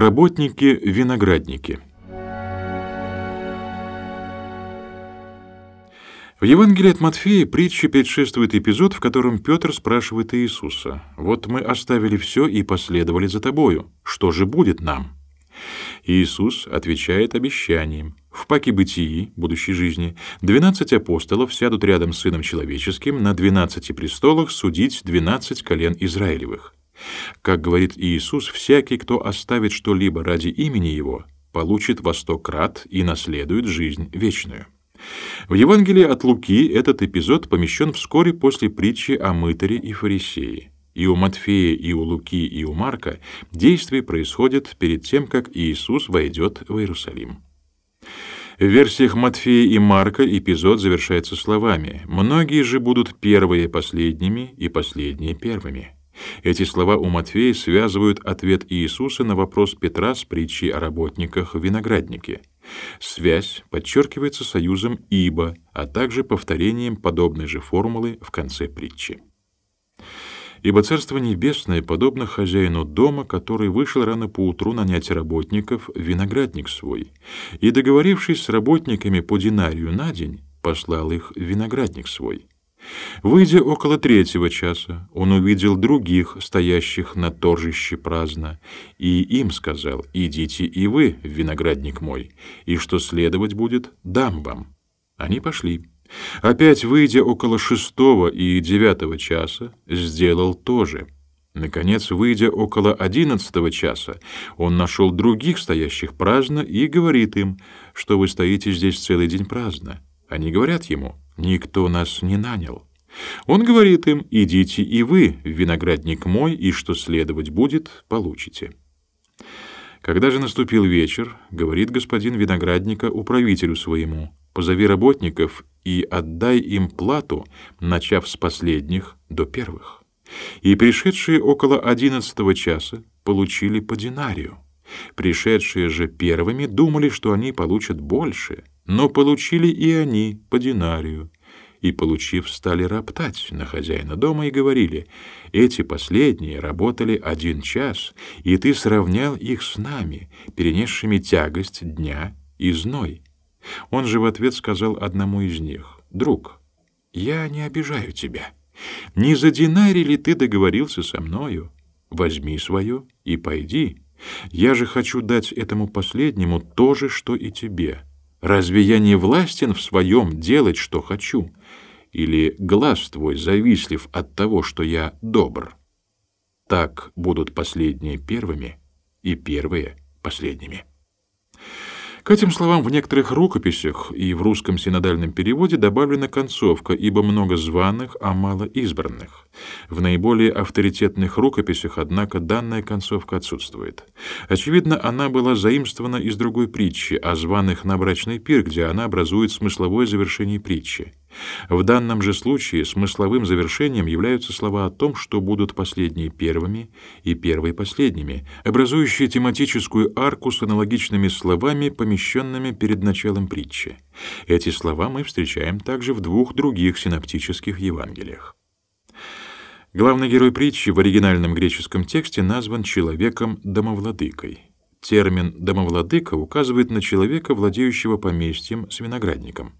Работники-виноградники В Евангелии от Матфея притче предшествует эпизод, в котором Петр спрашивает Иисуса, «Вот мы оставили все и последовали за Тобою. Что же будет нам?» Иисус отвечает обещанием. В паке бытии, будущей жизни, двенадцать апостолов сядут рядом с Сыном Человеческим на двенадцати престолах судить двенадцать колен Израилевых. Как говорит Иисус, всякий, кто оставит что-либо ради имени Его, получит во сто крат и наследует жизнь вечную. В Евангелии от Луки этот эпизод помещен вскоре после притчи о мытаре и фарисее. И у Матфея, и у Луки, и у Марка действие происходит перед тем, как Иисус войдет в Иерусалим. В версиях Матфея и Марка эпизод завершается словами «Многие же будут первые последними, и последние первыми». Эти слова у Матфея связывают ответ Иисуса на вопрос Петра с притчей о работниках в винограднике. Связь подчеркивается союзом «ибо», а также повторением подобной же формулы в конце притчи. Ибо Царство Небесное подобно хозяину дома, который вышел рано поутру нанять работников в виноградник свой, и, договорившись с работниками по динарию на день, послал их в виноградник свой. Выйдя около третьего часа, он увидел других, стоящих на торжище праздно, и им сказал, «Идите и вы виноградник мой, и что следовать будет, дам вам». Они пошли. Опять, выйдя около шестого и девятого часа, сделал то же. Наконец, выйдя около одиннадцатого часа, он нашел других, стоящих праздно, и говорит им, что вы стоите здесь целый день праздно. Они говорят ему, никто нас не нанял. Он говорит им, идите и вы виноградник мой, и что следовать будет, получите. Когда же наступил вечер, говорит господин виноградника управителю своему, позови работников и отдай им плату, начав с последних до первых. И пришедшие около одиннадцатого часа получили по динарию. Пришедшие же первыми думали, что они получат больше, но получили и они по динарию. И, получив, стали роптать на хозяина дома и говорили, «Эти последние работали один час, и ты сравнял их с нами, перенесшими тягость дня и зной». Он же в ответ сказал одному из них, «Друг, я не обижаю тебя. Не за динарий ли ты договорился со мною? Возьми свое и пойди. Я же хочу дать этому последнему то же, что и тебе. Разве я не властен в своем делать, что хочу? Или глаз твой завистлив от того, что я добр? Так будут последние первыми и первые последними». К этим словам в некоторых рукописях и в русском синодальном переводе добавлена концовка, ибо много званых, а мало избранных. В наиболее авторитетных рукописях, однако, данная концовка отсутствует. Очевидно, она была заимствована из другой притчи о званых на брачный пир, где она образует смысловое завершение притчи. В данном же случае смысловым завершением являются слова о том, что будут последние первыми и первые последними, образующие тематическую арку с аналогичными словами, помещенными перед началом притчи. Эти слова мы встречаем также в двух других синоптических Евангелиях. Главный герой притчи в оригинальном греческом тексте назван человеком-домовладыкой. Термин «домовладыка» указывает на человека, владеющего поместьем с виноградником.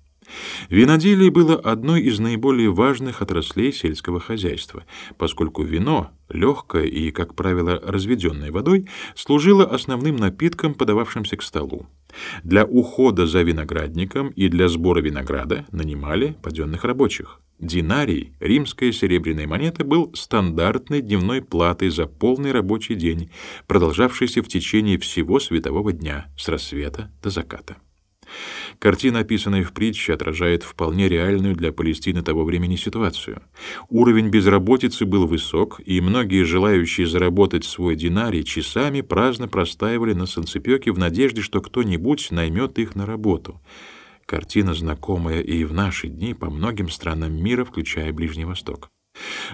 Виноделие было одной из наиболее важных отраслей сельского хозяйства, поскольку вино, легкое и, как правило, разведенное водой, служило основным напитком, подававшимся к столу. Для ухода за виноградником и для сбора винограда нанимали паденных рабочих. Динарий, римская серебряная монета, был стандартной дневной платой за полный рабочий день, продолжавшийся в течение всего светового дня, с рассвета до заката. Картина, описанная в притче, отражает вполне реальную для Палестины того времени ситуацию. Уровень безработицы был высок, и многие желающие заработать свой динарий часами праздно простаивали на солнцепёке в надежде, что кто-нибудь наймет их на работу. Картина знакомая и в наши дни по многим странам мира, включая Ближний Восток.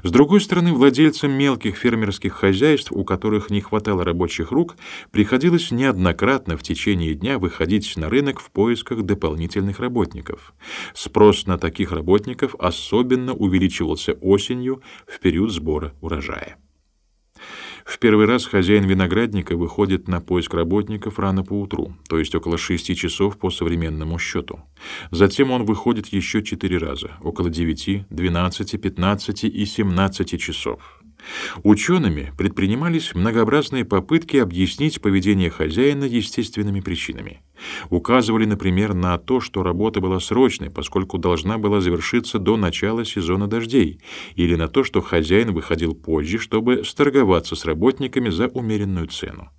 С другой стороны, владельцам мелких фермерских хозяйств, у которых не хватало рабочих рук, приходилось неоднократно в течение дня выходить на рынок в поисках дополнительных работников. Спрос на таких работников особенно увеличивался осенью в период сбора урожая. В первый раз хозяин виноградника выходит на поиск работников рано поутру, то есть около 6 часов по современному счету. Затем он выходит еще четыре раза, около 9, 12, 15 и 17 часов. Учеными предпринимались многообразные попытки объяснить поведение хозяина естественными причинами. Указывали, например, на то, что работа была срочной, поскольку должна была завершиться до начала сезона дождей, или на то, что хозяин выходил позже, чтобы сторговаться с работниками за умеренную цену.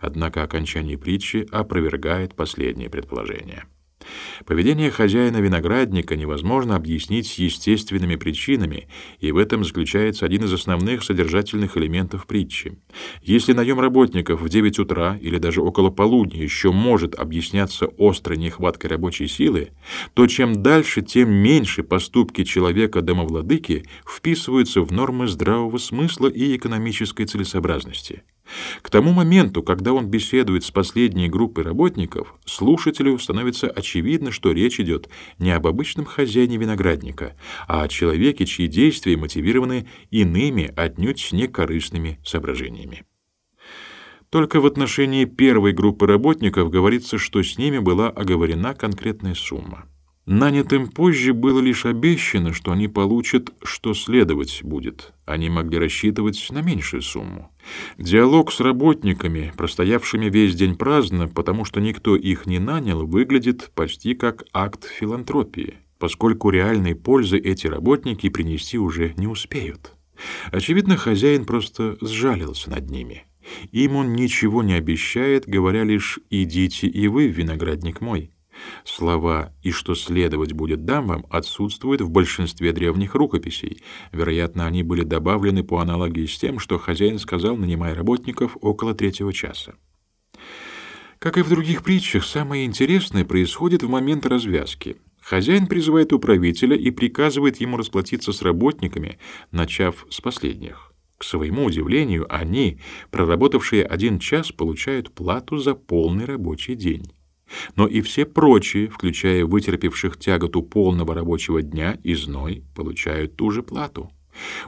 Однако окончание притчи опровергает последнее предположение. Поведение хозяина виноградника невозможно объяснить естественными причинами, и в этом заключается один из основных содержательных элементов притчи. Если наем работников в 9 утра или даже около полудня еще может объясняться острой нехваткой рабочей силы, то чем дальше, тем меньше поступки человека-домовладыки вписываются в нормы здравого смысла и экономической целесообразности. К тому моменту, когда он беседует с последней группой работников, слушателю становится очевидно, что речь идет не об обычном хозяине виноградника, а о человеке, чьи действия мотивированы иными, отнюдь не корыстными соображениями. Только в отношении первой группы работников говорится, что с ними была оговорена конкретная сумма. Нанятым позже было лишь обещано, что они получат, что следовать будет. Они могли рассчитывать на меньшую сумму. Диалог с работниками, простоявшими весь день праздно, потому что никто их не нанял, выглядит почти как акт филантропии, поскольку реальной пользы эти работники принести уже не успеют. Очевидно, хозяин просто сжалился над ними. Им он ничего не обещает, говоря лишь «идите и вы, виноградник мой». Слова «и что следовать будет дам вам» отсутствуют в большинстве древних рукописей. Вероятно, они были добавлены по аналогии с тем, что хозяин сказал, нанимая работников около третьего часа. Как и в других притчах, самое интересное происходит в момент развязки. Хозяин призывает управителя и приказывает ему расплатиться с работниками, начав с последних. К своему удивлению, они, проработавшие один час, получают плату за полный рабочий день но и все прочие, включая вытерпевших тяготу полного рабочего дня и зной, получают ту же плату.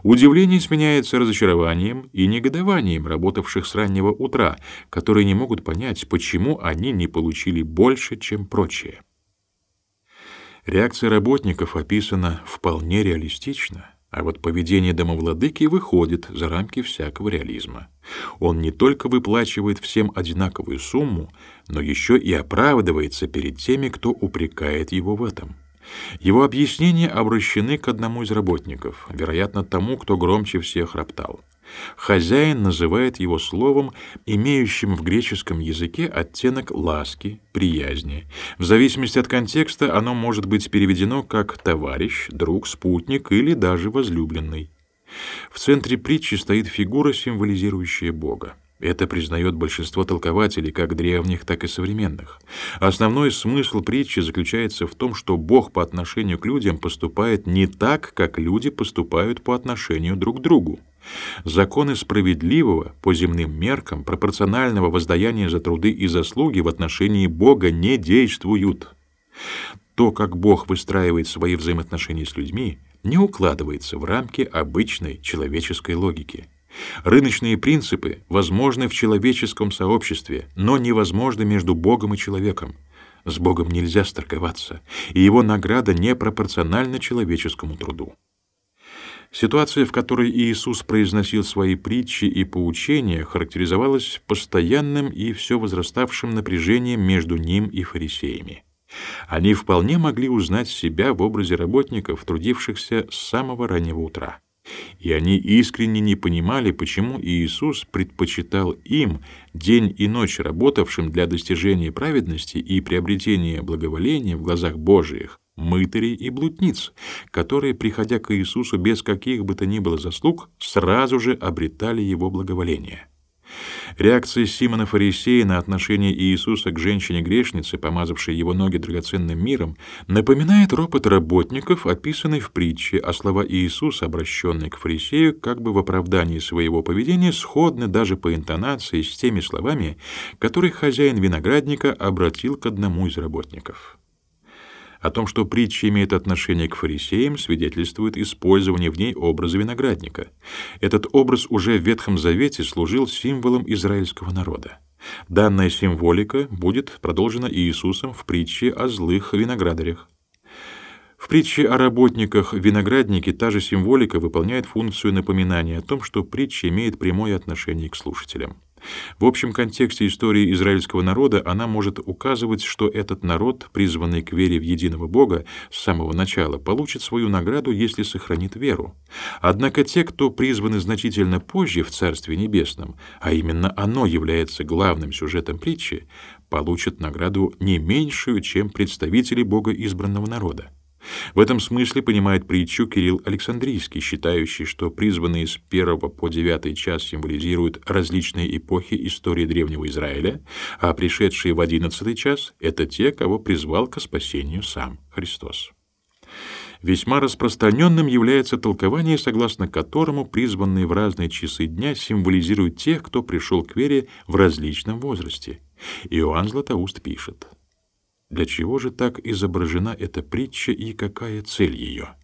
Удивление сменяется разочарованием и негодованием работавших с раннего утра, которые не могут понять, почему они не получили больше, чем прочие. Реакция работников описана вполне реалистично. А вот поведение домовладыки выходит за рамки всякого реализма. Он не только выплачивает всем одинаковую сумму, но еще и оправдывается перед теми, кто упрекает его в этом. Его объяснения обращены к одному из работников, вероятно, тому, кто громче всех роптал. Хозяин называет его словом, имеющим в греческом языке оттенок ласки, приязни. В зависимости от контекста оно может быть переведено как «товарищ», «друг», «спутник» или даже «возлюбленный». В центре притчи стоит фигура, символизирующая Бога. Это признает большинство толкователей, как древних, так и современных. Основной смысл притчи заключается в том, что Бог по отношению к людям поступает не так, как люди поступают по отношению друг к другу. Законы справедливого, по земным меркам, пропорционального воздаяния за труды и заслуги в отношении Бога не действуют. То, как Бог выстраивает свои взаимоотношения с людьми, не укладывается в рамки обычной человеческой логики. Рыночные принципы возможны в человеческом сообществе, но невозможны между Богом и человеком. С Богом нельзя сторговаться, и его награда не пропорциональна человеческому труду. Ситуация, в которой Иисус произносил свои притчи и поучения, характеризовалась постоянным и все возраставшим напряжением между ним и фарисеями. Они вполне могли узнать себя в образе работников, трудившихся с самого раннего утра. И они искренне не понимали, почему Иисус предпочитал им, день и ночь работавшим для достижения праведности и приобретения благоволения в глазах Божиих, мытарей и блудниц, которые, приходя к Иисусу без каких бы то ни было заслуг, сразу же обретали его благоволение. Реакция Симона Фарисея на отношение Иисуса к женщине-грешнице, помазавшей его ноги драгоценным миром, напоминает ропот работников, описанный в притче, а слова Иисуса, обращенные к фарисею, как бы в оправдании своего поведения, сходны даже по интонации с теми словами, которые хозяин виноградника обратил к одному из работников. О том, что притча имеет отношение к фарисеям, свидетельствует использование в ней образа виноградника. Этот образ уже в Ветхом Завете служил символом израильского народа. Данная символика будет продолжена Иисусом в притче о злых виноградарях. В притче о работниках виноградники та же символика выполняет функцию напоминания о том, что притча имеет прямое отношение к слушателям. В общем контексте истории израильского народа она может указывать, что этот народ, призванный к вере в единого Бога с самого начала, получит свою награду, если сохранит веру. Однако те, кто призваны значительно позже в Царстве Небесном, а именно оно является главным сюжетом притчи, получат награду не меньшую, чем представители Бога избранного народа. В этом смысле понимает притчу Кирилл Александрийский, считающий, что призванные с первого по девятый час символизируют различные эпохи истории древнего Израиля, а пришедшие в одиннадцатый час — это те, кого призвал к спасению сам Христос. Весьма распространенным является толкование, согласно которому призванные в разные часы дня символизируют тех, кто пришел к вере в различном возрасте. Иоанн Златоуст пишет — для чего же так изображена эта притча и какая цель ее?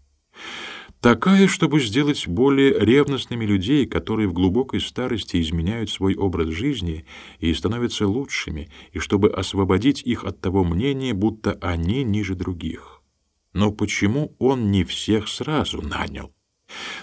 Такая, чтобы сделать более ревностными людей, которые в глубокой старости изменяют свой образ жизни и становятся лучшими, и чтобы освободить их от того мнения, будто они ниже других. Но почему он не всех сразу нанял?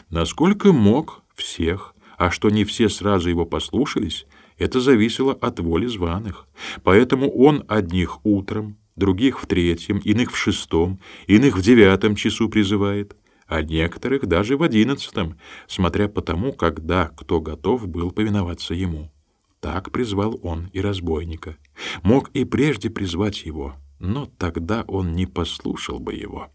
Насколько мог всех, а что не все сразу его послушались, это зависело от воли званых. Поэтому он одних утром, других в третьем, иных в шестом, иных в девятом часу призывает, а некоторых даже в одиннадцатом, смотря по тому, когда кто готов был повиноваться ему. Так призвал он и разбойника. Мог и прежде призвать его, но тогда он не послушал бы его.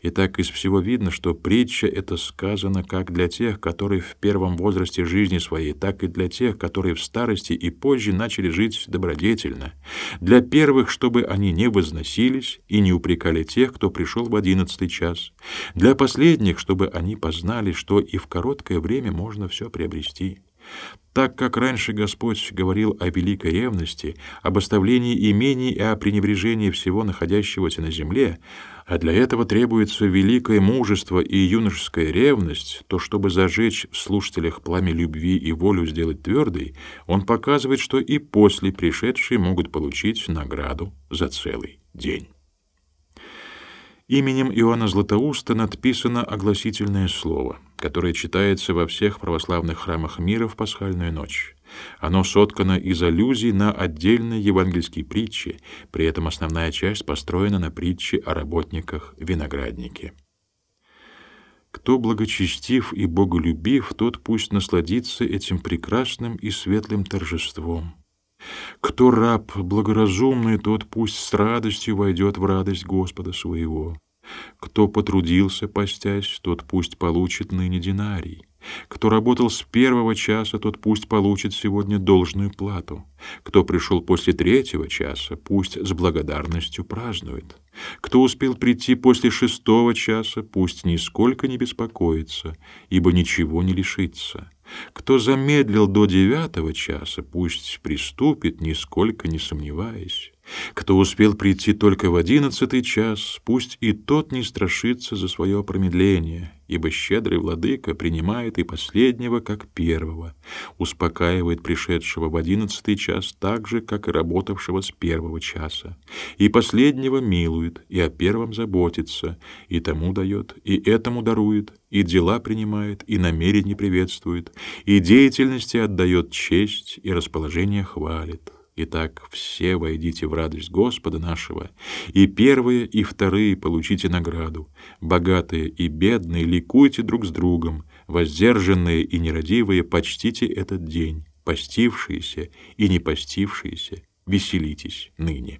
И так из всего видно, что притча это сказано как для тех, которые в первом возрасте жизни своей, так и для тех, которые в старости и позже начали жить добродетельно. Для первых, чтобы они не возносились и не упрекали тех, кто пришел в одиннадцатый час. Для последних, чтобы они познали, что и в короткое время можно все приобрести. Так как раньше Господь говорил о великой ревности, об оставлении имений и о пренебрежении всего находящегося на земле, а для этого требуется великое мужество и юношеская ревность, то чтобы зажечь в слушателях пламя любви и волю сделать твердой, он показывает, что и после пришедшие могут получить награду за целый день. Именем Иоанна Златоуста надписано огласительное слово, которое читается во всех православных храмах мира в пасхальную ночь. Оно соткано из аллюзий на отдельные евангельские притчи, при этом основная часть построена на притче о работниках винограднике. Кто благочестив и боголюбив, тот пусть насладится этим прекрасным и светлым торжеством. Кто раб благоразумный, тот пусть с радостью войдет в радость Господа своего. Кто потрудился, постясь, тот пусть получит ныне динарий. Кто работал с первого часа, тот пусть получит сегодня должную плату. Кто пришел после третьего часа, пусть с благодарностью празднует. Кто успел прийти после шестого часа, пусть нисколько не беспокоится, ибо ничего не лишится. Кто замедлил до девятого часа, пусть приступит, нисколько не сомневаясь. Кто успел прийти только в одиннадцатый час, пусть и тот не страшится за свое промедление, ибо щедрый владыка принимает и последнего, как первого, успокаивает пришедшего в одиннадцатый час так же, как и работавшего с первого часа, и последнего милует, и о первом заботится, и тому дает, и этому дарует, и дела принимает, и намерения приветствует, и деятельности отдает честь, и расположение хвалит. Итак, все войдите в радость Господа нашего, и первые, и вторые получите награду. Богатые и бедные ликуйте друг с другом, воздержанные и нерадивые почтите этот день, постившиеся и не постившиеся, веселитесь ныне.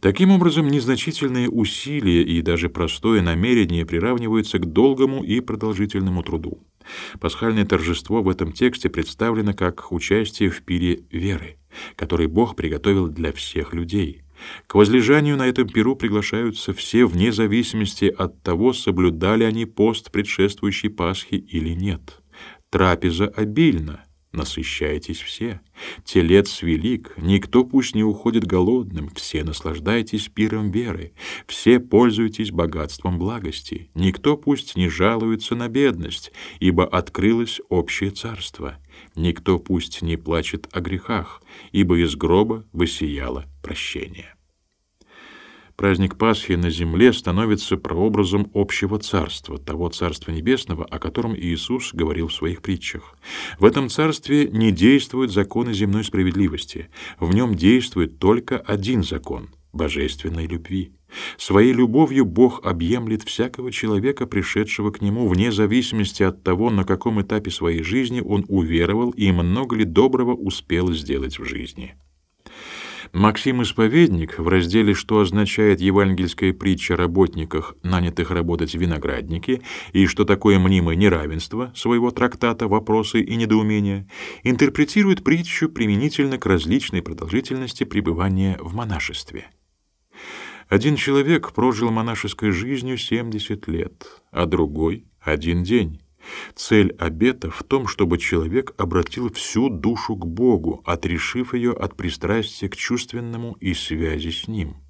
Таким образом, незначительные усилия и даже простое намерение приравниваются к долгому и продолжительному труду. Пасхальное торжество в этом тексте представлено как участие в пире веры, который Бог приготовил для всех людей. К возлежанию на этом пиру приглашаются все вне зависимости от того, соблюдали они пост предшествующей Пасхи или нет. Трапеза обильна, насыщайтесь все. Телец велик, никто пусть не уходит голодным, все наслаждайтесь пиром веры, все пользуйтесь богатством благости, никто пусть не жалуется на бедность, ибо открылось общее царство. Никто пусть не плачет о грехах, ибо из гроба высияло прощение. Праздник Пасхи на земле становится прообразом общего царства, того Царства Небесного, о котором Иисус говорил в своих притчах. В этом царстве не действуют законы земной справедливости, в нем действует только один закон — божественной любви. Своей любовью Бог объемлет всякого человека, пришедшего к Нему, вне зависимости от того, на каком этапе своей жизни он уверовал и много ли доброго успел сделать в жизни. Максим Исповедник в разделе «Что означает евангельская притча о работниках, нанятых работать в винограднике, и что такое мнимое неравенство» своего трактата «Вопросы и недоумения» интерпретирует притчу применительно к различной продолжительности пребывания в монашестве. Один человек прожил монашеской жизнью 70 лет, а другой — один день. Цель обета в том, чтобы человек обратил всю душу к Богу, отрешив ее от пристрастия к чувственному и связи с Ним.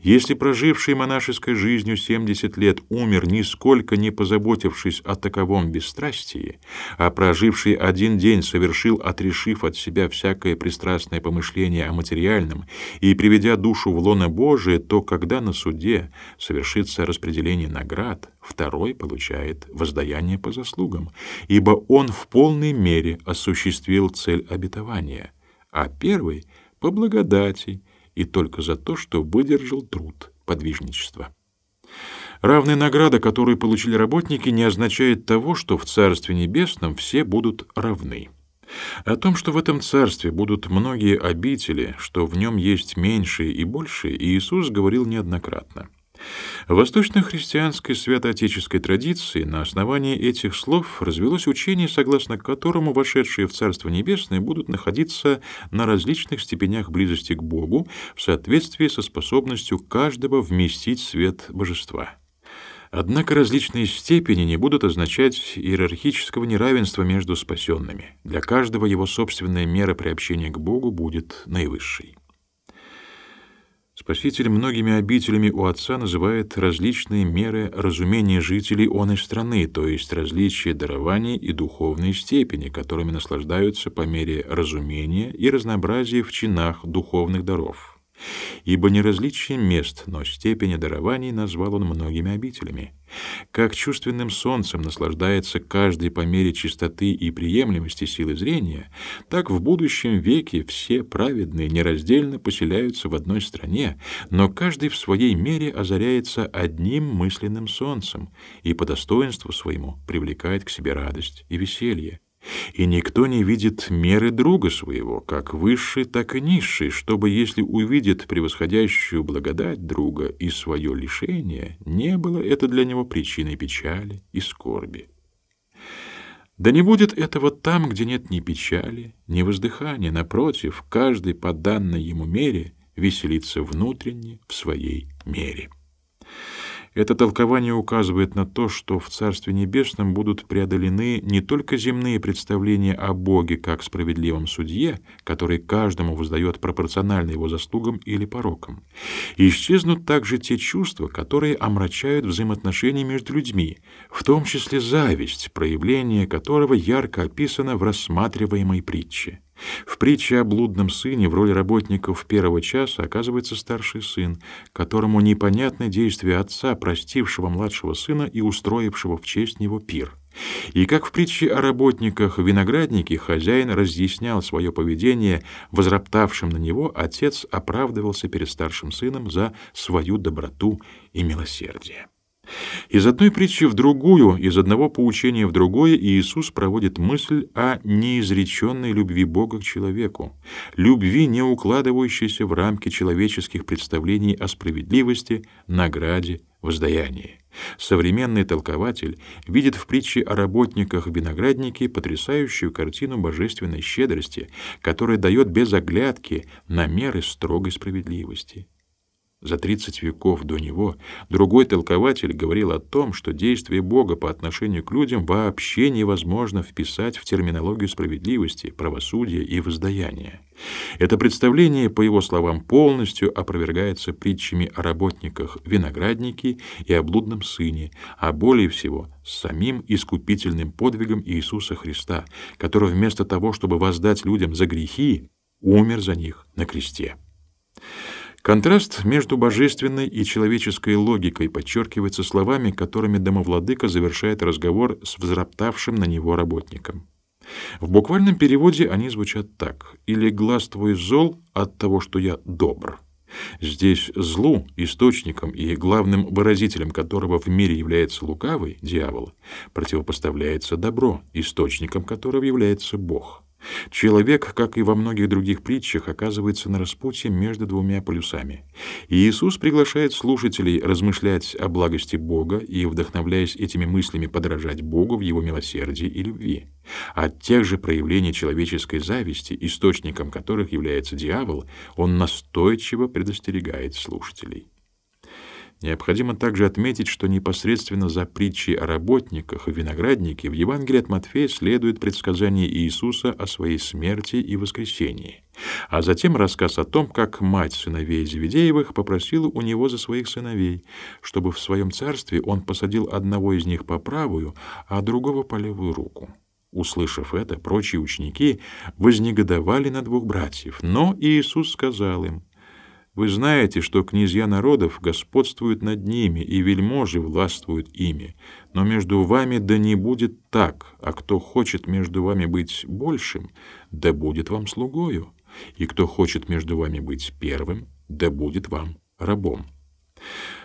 Если проживший монашеской жизнью 70 лет умер, нисколько не позаботившись о таковом бесстрастии, а проживший один день совершил, отрешив от себя всякое пристрастное помышление о материальном и приведя душу в лоно Божие, то когда на суде совершится распределение наград, второй получает воздаяние по заслугам, ибо он в полной мере осуществил цель обетования, а первый — по благодати — и только за то, что выдержал труд подвижничества. Равная награда, которую получили работники, не означает того, что в Царстве Небесном все будут равны. О том, что в этом царстве будут многие обители, что в нем есть меньшие и большие, Иисус говорил неоднократно. В восточно-христианской святоотеческой традиции на основании этих слов развелось учение, согласно которому вошедшие в Царство Небесное будут находиться на различных степенях близости к Богу в соответствии со способностью каждого вместить свет божества. Однако различные степени не будут означать иерархического неравенства между спасенными. Для каждого его собственная мера приобщения к Богу будет наивысшей. Спаситель многими обителями у Отца называет различные меры разумения жителей оной страны, то есть различия дарований и духовной степени, которыми наслаждаются по мере разумения и разнообразия в чинах духовных даров. Ибо не различие мест, но степени дарований назвал он многими обителями. Как чувственным солнцем наслаждается каждый по мере чистоты и приемлемости силы зрения, так в будущем веке все праведные нераздельно поселяются в одной стране, но каждый в своей мере озаряется одним мысленным солнцем и по достоинству своему привлекает к себе радость и веселье. И никто не видит меры друга своего, как высший, так и низший, чтобы, если увидит превосходящую благодать друга и свое лишение, не было это для него причиной печали и скорби. Да не будет этого там, где нет ни печали, ни воздыхания, напротив, каждый по данной ему мере веселится внутренне в своей мере. Это толкование указывает на то, что в Царстве Небесном будут преодолены не только земные представления о Боге как справедливом судье, который каждому воздает пропорционально его заслугам или порокам. Исчезнут также те чувства, которые омрачают взаимоотношения между людьми, в том числе зависть, проявление которого ярко описано в рассматриваемой притче. В притче о блудном сыне в роли работников первого часа оказывается старший сын, которому непонятны действия отца, простившего младшего сына и устроившего в честь него пир. И как в притче о работниках в винограднике хозяин разъяснял свое поведение возроптавшим на него, отец оправдывался перед старшим сыном за свою доброту и милосердие. Из одной притчи в другую, из одного поучения в другое Иисус проводит мысль о неизреченной любви Бога к человеку, любви, не укладывающейся в рамки человеческих представлений о справедливости, награде, воздаянии. Современный толкователь видит в притче о работниках в винограднике потрясающую картину божественной щедрости, которая дает без оглядки на меры строгой справедливости. За 30 веков до него другой толкователь говорил о том, что действие Бога по отношению к людям вообще невозможно вписать в терминологию справедливости, правосудия и воздаяния. Это представление, по его словам, полностью опровергается притчами о работниках винограднике и о блудном сыне, а более всего самим искупительным подвигом Иисуса Христа, который вместо того, чтобы воздать людям за грехи, умер за них на кресте. Контраст между божественной и человеческой логикой подчеркивается словами, которыми домовладыка завершает разговор с взроптавшим на него работником. В буквальном переводе они звучат так: "Или глаз твой зол от того, что я добр". Здесь злу, источником и главным выразителем которого в мире является лукавый, дьявол, противопоставляется добро, источником которого является Бог. Человек, как и во многих других притчах, оказывается на распутье между двумя полюсами. И Иисус приглашает слушателей размышлять о благости Бога и, вдохновляясь этими мыслями, подражать Богу в его милосердии и любви. От тех же проявлений человеческой зависти, источником которых является дьявол, он настойчиво предостерегает слушателей. Необходимо также отметить, что непосредственно за притчей о работниках и винограднике в Евангелии от Матфея следует предсказание Иисуса о своей смерти и воскресении, а затем рассказ о том, как мать сыновей Зеведеевых попросила у него за своих сыновей, чтобы в своем царстве он посадил одного из них по правую, а другого по левую руку. Услышав это, прочие ученики вознегодовали на двух братьев, но Иисус сказал им: вы знаете, что князья народов господствуют над ними, и вельможи властвуют ими. Но между вами да не будет так, а кто хочет между вами быть большим, да будет вам слугою, и кто хочет между вами быть первым, да будет вам рабом.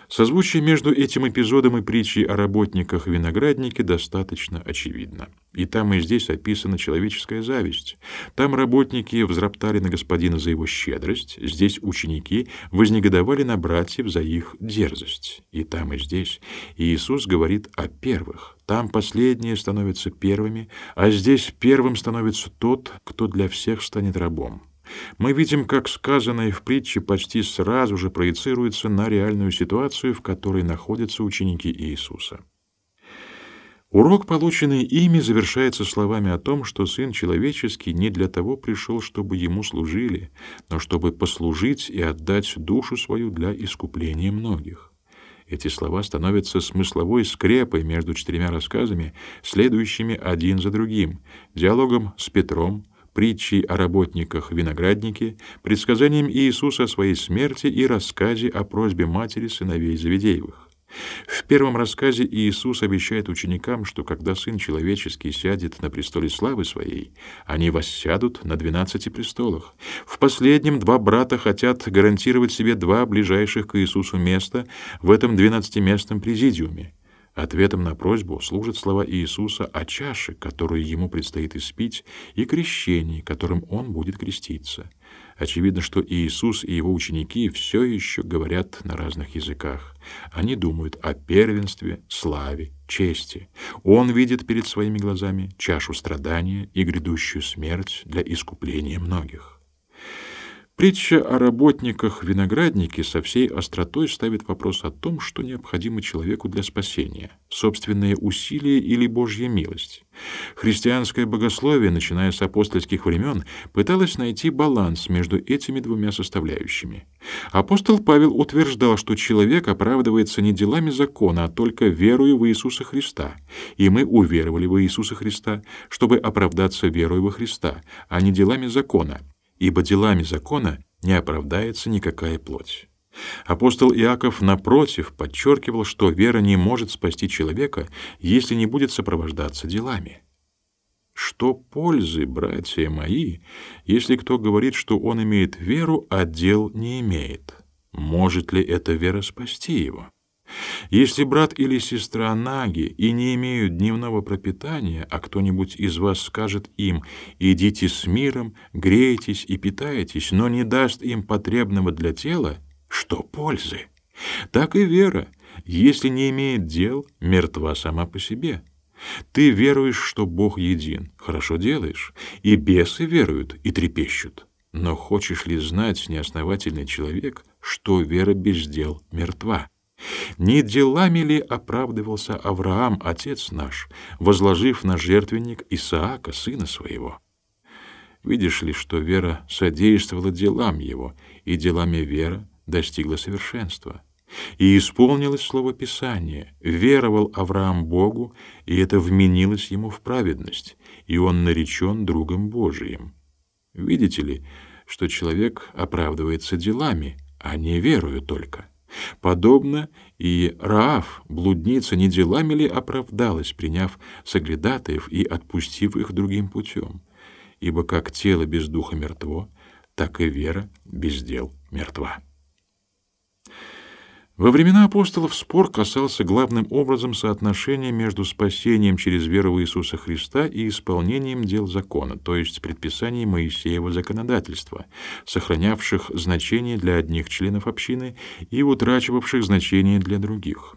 Созвучие между этим эпизодом и притчей о работниках в винограднике достаточно очевидно. И там, и здесь описана человеческая зависть. Там работники взроптали на господина за его щедрость, здесь ученики вознегодовали на братьев за их дерзость. И там, и здесь Иисус говорит о первых. Там последние становятся первыми, а здесь первым становится тот, кто для всех станет рабом. Мы видим, как сказанное в притче почти сразу же проецируется на реальную ситуацию, в которой находятся ученики Иисуса. Урок, полученный ими, завершается словами о том, что Сын Человеческий не для того пришел, чтобы Ему служили, но чтобы послужить и отдать душу свою для искупления многих. Эти слова становятся смысловой скрепой между четырьмя рассказами, следующими один за другим, диалогом с Петром, притчей о работниках винограднике, предсказанием Иисуса о своей смерти и рассказе о просьбе матери сыновей Завидеевых. В первом рассказе Иисус обещает ученикам, что когда Сын Человеческий сядет на престоле славы Своей, они воссядут на двенадцати престолах. В последнем два брата хотят гарантировать себе два ближайших к Иисусу места в этом двенадцатиместном президиуме. Ответом на просьбу служат слова Иисуса о чаше, которую ему предстоит испить, и крещении, которым он будет креститься. Очевидно, что Иисус и его ученики все еще говорят на разных языках. Они думают о первенстве, славе, чести. Он видит перед своими глазами чашу страдания и грядущую смерть для искупления многих. Притча о работниках винограднике со всей остротой ставит вопрос о том, что необходимо человеку для спасения: собственные усилия или Божья милость. Христианское богословие, начиная с апостольских времен, пыталось найти баланс между этими двумя составляющими. Апостол Павел утверждал, что человек оправдывается не делами закона, а только верою в Иисуса Христа. И мы уверовали в Иисуса Христа, чтобы оправдаться верою во Христа, а не делами закона ибо делами закона не оправдается никакая плоть. Апостол Иаков, напротив, подчеркивал, что вера не может спасти человека, если не будет сопровождаться делами. Что пользы, братья мои, если кто говорит, что он имеет веру, а дел не имеет? Может ли эта вера спасти его? Если брат или сестра наги и не имеют дневного пропитания, а кто-нибудь из вас скажет им «идите с миром, грейтесь и питайтесь», но не даст им потребного для тела, что пользы? Так и вера, если не имеет дел, мертва сама по себе. Ты веруешь, что Бог един, хорошо делаешь, и бесы веруют и трепещут. Но хочешь ли знать, неосновательный человек, что вера без дел мертва? Не делами ли оправдывался Авраам, отец наш, возложив на жертвенник Исаака, сына своего? Видишь ли, что вера содействовала делам его, и делами вера достигла совершенства. И исполнилось слово Писания: веровал Авраам Богу, и это вменилось ему в праведность, и он наречен другом Божиим. Видите ли, что человек оправдывается делами, а не верою только. Подобно и Раав, блудница, не делами ли оправдалась, приняв соглядатаев и отпустив их другим путем? Ибо как тело без духа мертво, так и вера без дел мертва. Во времена апостолов спор касался главным образом соотношения между спасением через веру в Иисуса Христа и исполнением дел закона, то есть предписаний Моисеева законодательства, сохранявших значение для одних членов общины и утрачивавших значение для других.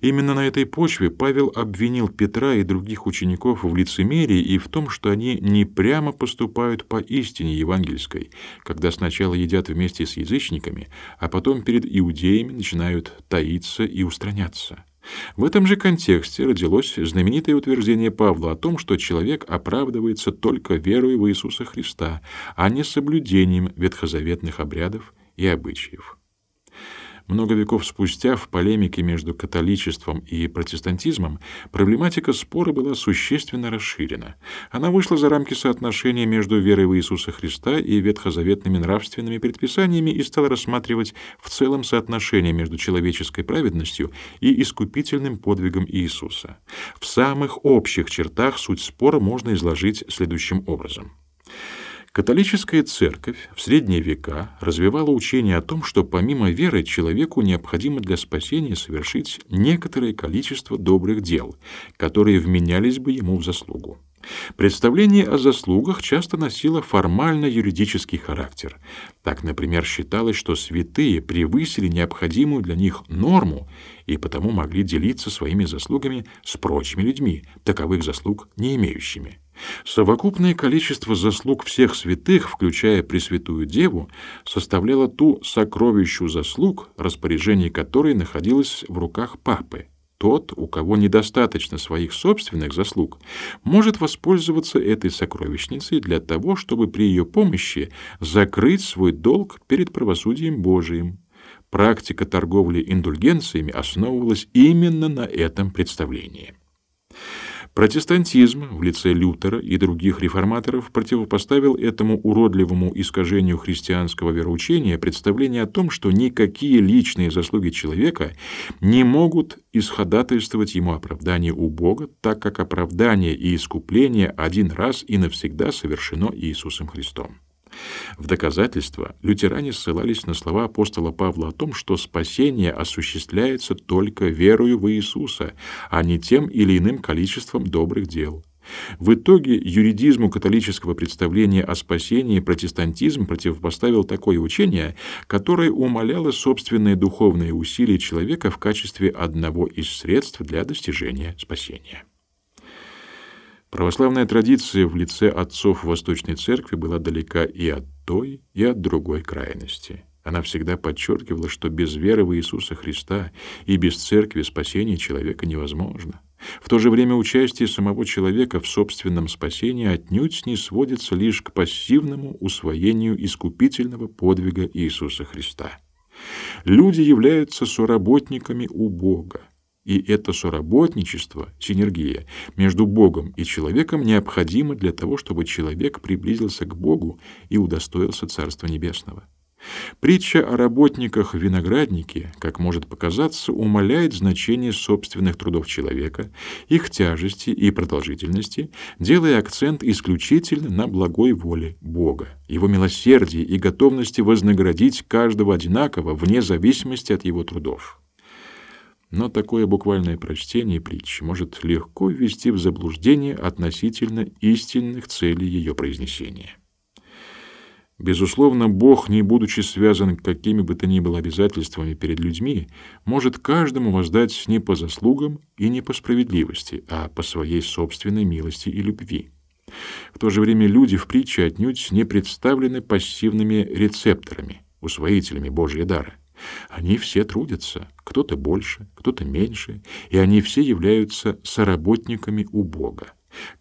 Именно на этой почве Павел обвинил Петра и других учеников в лицемерии и в том, что они не прямо поступают по истине евангельской, когда сначала едят вместе с язычниками, а потом перед иудеями начинают таиться и устраняться. В этом же контексте родилось знаменитое утверждение Павла о том, что человек оправдывается только верой в Иисуса Христа, а не соблюдением ветхозаветных обрядов и обычаев. Много веков спустя в полемике между католичеством и протестантизмом проблематика спора была существенно расширена. Она вышла за рамки соотношения между верой в Иисуса Христа и ветхозаветными нравственными предписаниями и стала рассматривать в целом соотношение между человеческой праведностью и искупительным подвигом Иисуса. В самых общих чертах суть спора можно изложить следующим образом. Католическая церковь в средние века развивала учение о том, что помимо веры человеку необходимо для спасения совершить некоторое количество добрых дел, которые вменялись бы ему в заслугу. Представление о заслугах часто носило формально-юридический характер. Так, например, считалось, что святые превысили необходимую для них норму и потому могли делиться своими заслугами с прочими людьми, таковых заслуг не имеющими. Совокупное количество заслуг всех святых, включая Пресвятую Деву, составляло ту сокровищу заслуг, распоряжение которой находилось в руках папы. Тот, у кого недостаточно своих собственных заслуг, может воспользоваться этой сокровищницей для того, чтобы при ее помощи закрыть свой долг перед правосудием Божиим. Практика торговли индульгенциями основывалась именно на этом представлении. Протестантизм в лице Лютера и других реформаторов противопоставил этому уродливому искажению христианского вероучения представление о том, что никакие личные заслуги человека не могут исходатайствовать ему оправдание у Бога, так как оправдание и искупление один раз и навсегда совершено Иисусом Христом. В доказательство лютеране ссылались на слова апостола Павла о том, что спасение осуществляется только верою в Иисуса, а не тем или иным количеством добрых дел. В итоге юридизму католического представления о спасении протестантизм противопоставил такое учение, которое умаляло собственные духовные усилия человека в качестве одного из средств для достижения спасения. Православная традиция в лице отцов Восточной Церкви была далека и от той, и от другой крайности. Она всегда подчеркивала, что без веры в Иисуса Христа и без церкви спасение человека невозможно. В то же время участие самого человека в собственном спасении отнюдь не сводится лишь к пассивному усвоению искупительного подвига Иисуса Христа. Люди являются соработниками у Бога, и это соработничество, синергия между Богом и человеком необходимо для того, чтобы человек приблизился к Богу и удостоился Царства Небесного. Притча о работниках в винограднике, как может показаться, умаляет значение собственных трудов человека, их тяжести и продолжительности, делая акцент исключительно на благой воле Бога, его милосердии и готовности вознаградить каждого одинаково вне зависимости от его трудов. Но такое буквальное прочтение притчи может легко ввести в заблуждение относительно истинных целей ее произнесения. Безусловно, Бог, не будучи связан какими бы то ни было обязательствами перед людьми, может каждому воздать не по заслугам и не по справедливости, а по своей собственной милости и любви. В то же время люди в притче отнюдь не представлены пассивными рецепторами, усвоителями Божьего дара. Они все трудятся, кто-то больше, кто-то меньше, и они все являются соработниками у Бога.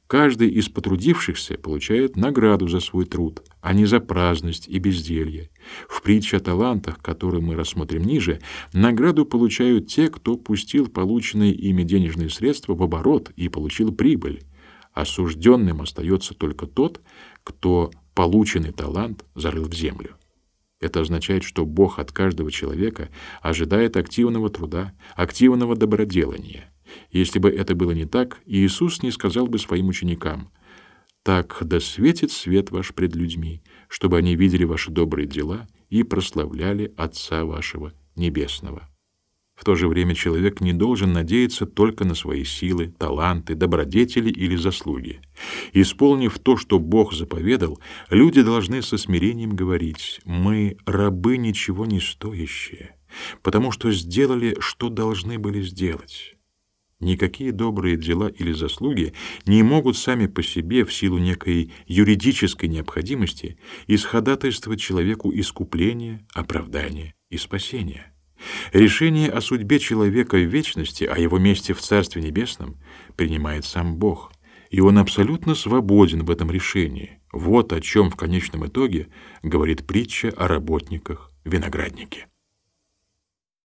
Каждый из потрудившихся получает награду за свой труд, а не за праздность и безделье. В притче о талантах, которую мы рассмотрим ниже, награду получают те, кто пустил полученные ими денежные средства в оборот и получил прибыль. Осужденным остается только тот, кто полученный талант зарыл в землю. Это означает, что Бог от каждого человека ожидает активного труда, активного доброделания. Если бы это было не так, Иисус не сказал бы своим ученикам: "Так да светит свет ваш пред людьми, чтобы они видели ваши добрые дела и прославляли Отца вашего небесного". В то же время человек не должен надеяться только на свои силы, таланты, добродетели или заслуги. Исполнив то, что Бог заповедал, люди должны со смирением говорить: "Мы рабы ничего не стоящие, потому что сделали, что должны были сделать". Никакие добрые дела или заслуги не могут сами по себе в силу некой юридической необходимости исходатайствовать человеку искупление, оправдание и спасение. Решение о судьбе человека в вечности, о его месте в Царстве Небесном, принимает сам Бог, и он абсолютно свободен в этом решении. Вот о чем в конечном итоге говорит притча о работниках винограднике.